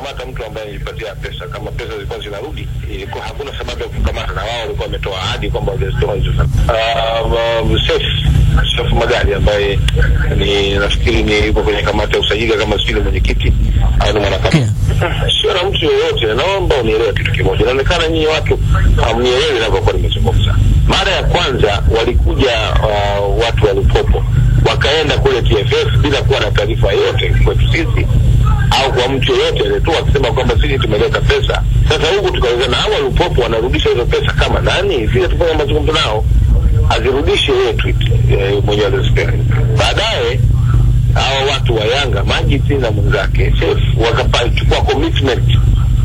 kumkamata mtu ambaye alipatia pesa. Kama pesa zilikuwa zinarudi, ilikuwa hakuna sababu ya kukamata, na wao walikuwa wametoa ahadi kwamba wangezitoa hizo. Sefu Magali Seif Magari ambaye ni nafikiri ni yuko kwenye kamati ya usajili kama sio mwenyekiti au ni mwanakamati, sio na mtu yoyote. Naomba unielewe kitu kimoja, inaonekana nyinyi watu hamnielewi ninavyokuwa nimezungumza. Mara ya kwanza walikuja uh, watu wa Lupopo wakaenda kule TFF bila kuwa na taarifa yote kwetu sisi au kwa mtu yoyote tu akisema kwamba sisi tumeleta pesa. Sasa huku tukaweza na hawa Lupopo wanarudisha hizo pesa kama nani? Vile tufanya mazungumzo nao, azirudishe yeye tweet eh, mwenyewe alizipea. Baadaye hawa watu wa Yanga Majid na mwenzake Seif wakachukua commitment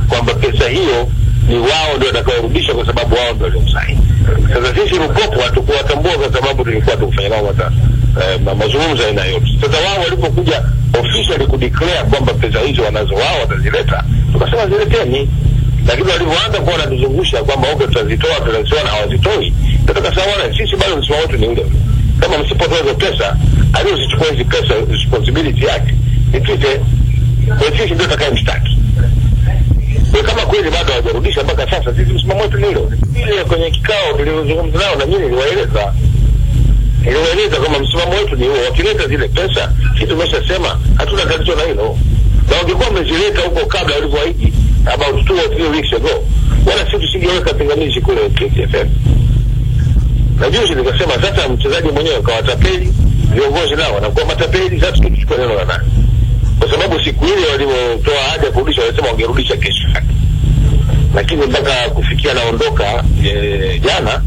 kwamba pesa hiyo ni wao ndio watakaorudisha kwa sababu wao ndio waliomsaini. Sasa sisi Lupopo hatukuwatambua kwa sababu tulikuwa tukufanya nao hata eh, ma- mazungumzo aina yote. Sasa wao walipokuja officially kudeclare kwamba pesa hizo wanazo wao watazileta, tukasema zileteni, lakini walivyoanza kuwa wanatuzungusha kwamba okay, tutazitoa tutazitoa na hawazitoi, tukasema bwana, sisi bado msimamo wetu ni ule. Kama msipotoa hizo pesa, aliyozichukua hizi pesa responsibility yake nitwite kwa sisi, ndio takaye mshtaki kwa kama kweli bado hawajarudisha mpaka sasa, sisi msimamo wetu ni ule kwenye kikao tulivyozungumza nao, na mimi niliwaeleza niliwaeleza kwamba msimamo wetu ni huo. Wakileta zile pesa, sisi tumeshasema hatuna tatizo na hilo, na wangekuwa wamezileta huko kabla walivyoahidi about two or three weeks ago, wala sisi tusingeweka pingamizi kule TFF. Na juzi nikasema sasa, mchezaji mwenyewe kawatapeli, viongozi nao wanakuwa matapeli. Sasa tukichukua neno la nani? Kwa sababu siku ile walivyotoa ahadi ya kurudisha, walisema wangerudisha kesho lakini mpaka kufikia naondoka e, jana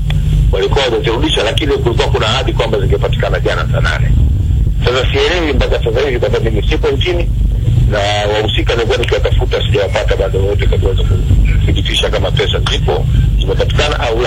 walikuwa wamezirudisha, lakini kulikuwa kuna ahadi kwamba zingepatikana jana saa nane. Sasa sielewi mpaka sasa hivi, kwa sababu mimi sipo nchini na wahusika nilikuwa nikiwatafuta, sijawapata bado wote, katuweza kuthibitisha kama pesa zipo zimepatikana au la.